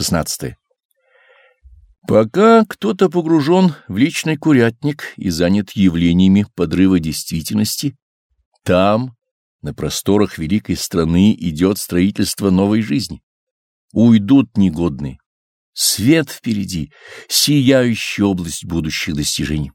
16. Пока кто-то погружен в личный курятник и занят явлениями подрыва действительности, там, на просторах великой страны, идет строительство новой жизни. Уйдут негодные. Свет впереди, сияющая область будущих достижений.